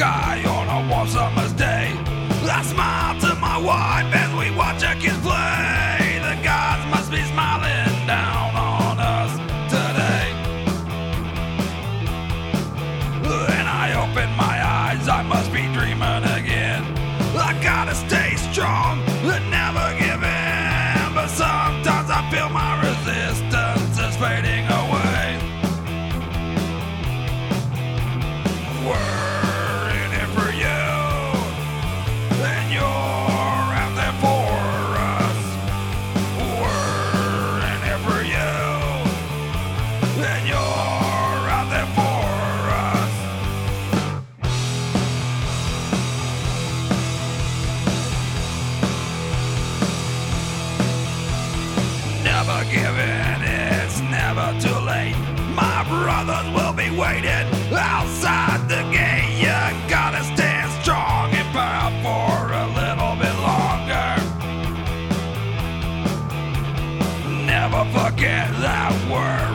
sky on a warm summer's day. I smile to my wife as we watch our kids play. The gods must be smiling down on us today. Then I open my eyes, I must be dreaming again. I gotta stay strong and never give in. But sometimes I feel my resistance is fading away. We're Never give in, it's never too late. My brothers will be waiting outside the gate. You gotta stand strong and proud for a little bit longer. Never forget that we're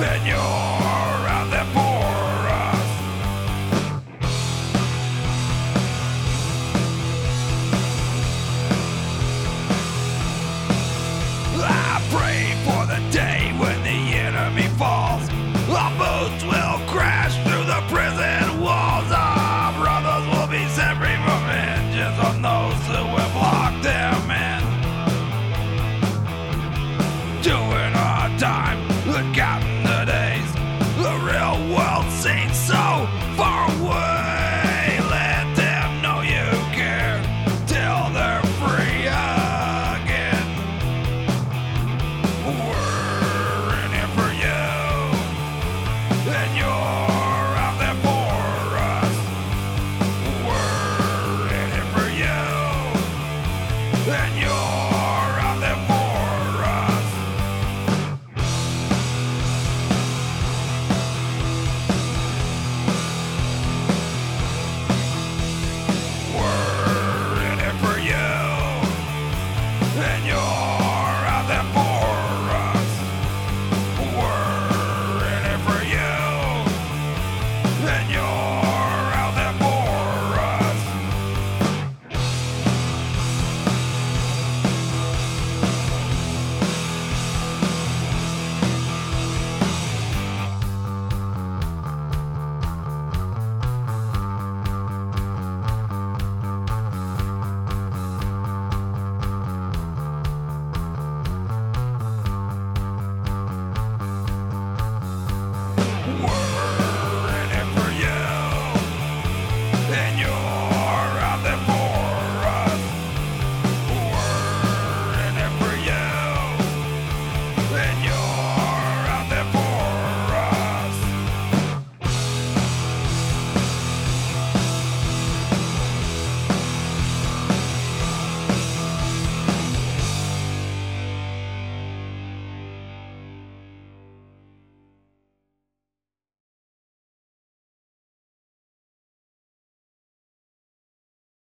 And you're.